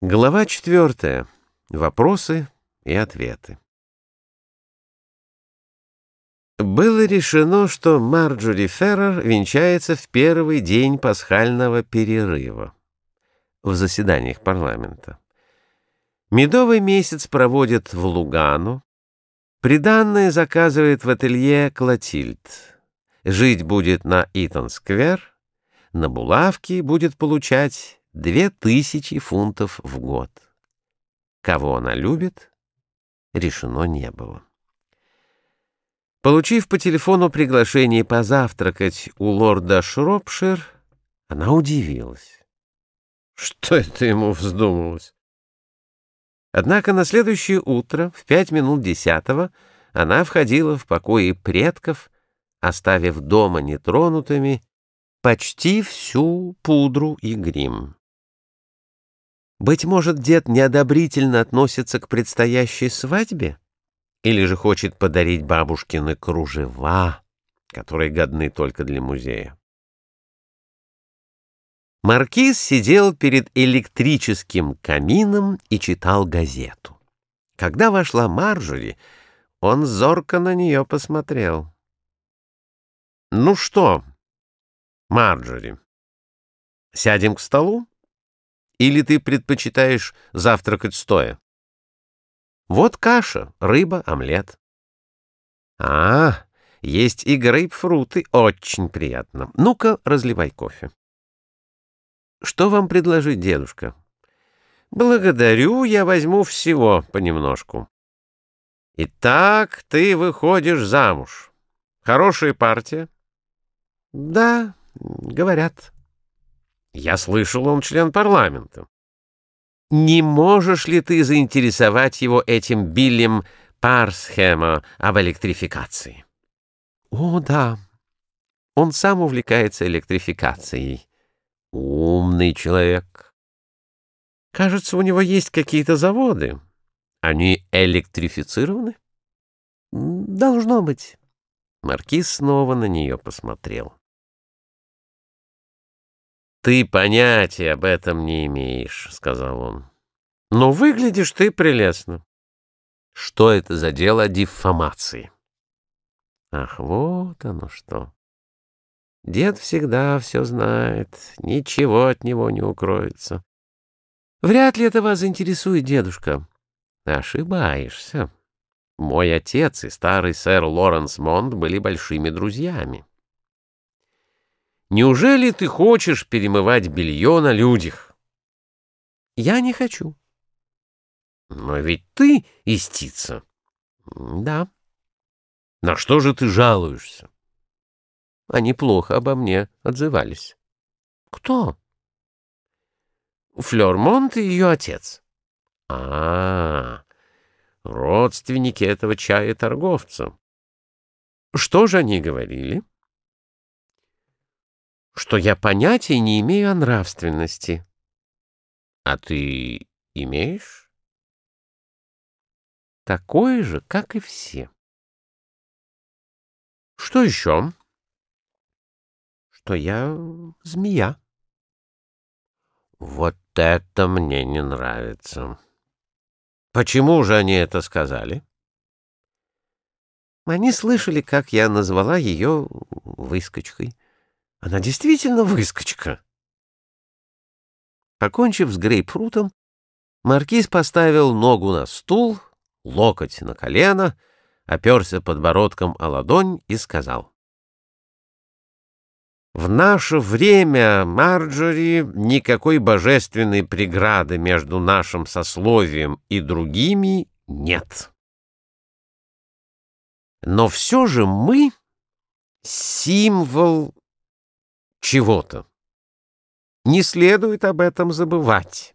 Глава четвертая. Вопросы и ответы. Было решено, что Марджори Феррер венчается в первый день пасхального перерыва в заседаниях парламента. Медовый месяц проводит в Лугану. Приданное заказывает в ателье Клотильд. Жить будет на Итон-сквер. На булавке будет получать две тысячи фунтов в год. Кого она любит, решено не было. Получив по телефону приглашение позавтракать у лорда Шропшир, она удивилась. Что это ему вздумалось? Однако на следующее утро, в пять минут десятого, она входила в покои предков, оставив дома нетронутыми почти всю пудру и грим. Быть может, дед неодобрительно относится к предстоящей свадьбе? Или же хочет подарить бабушкины кружева, которые годны только для музея? Маркиз сидел перед электрическим камином и читал газету. Когда вошла Марджори, он зорко на нее посмотрел. «Ну что, Марджори, сядем к столу?» Или ты предпочитаешь завтракать стоя? Вот каша, рыба, омлет. А, есть и грейпфруты, очень приятно. Ну-ка, разливай кофе. Что вам предложить, дедушка? Благодарю, я возьму всего понемножку. Итак, ты выходишь замуж. Хорошая партия? Да, говорят. Я слышал, он член парламента. Не можешь ли ты заинтересовать его этим Биллем Парсхема об электрификации? О, да. Он сам увлекается электрификацией. Умный человек. Кажется, у него есть какие-то заводы. Они электрифицированы? Должно быть. Маркиз снова на нее посмотрел. «Ты понятия об этом не имеешь», — сказал он. «Но выглядишь ты прелестно». «Что это за дело диффамации?» «Ах, вот оно что!» Дед всегда все знает, ничего от него не укроется. Вряд ли это вас заинтересует, дедушка. Ошибаешься. Мой отец и старый сэр Лоренс Монд были большими друзьями. Неужели ты хочешь перемывать белье на людях? Я не хочу. Но ведь ты истица. Да. На что же ты жалуешься? Они плохо обо мне отзывались. Кто? Флёрмонт и ее отец. А, -а, -а родственники этого чая-торговца. Что же они говорили? — что я понятия не имею о нравственности. А ты имеешь? Такое же, как и все. Что еще? Что я змея. Вот это мне не нравится. Почему же они это сказали? Они слышали, как я назвала ее выскочкой. Она действительно выскочка. Покончив с грейпфрутом, маркиз поставил ногу на стул, локоть на колено, оперся подбородком о ладонь и сказал. В наше время, Марджори, никакой божественной преграды между нашим сословием и другими нет. Но все же мы — символ чего-то. Не следует об этом забывать.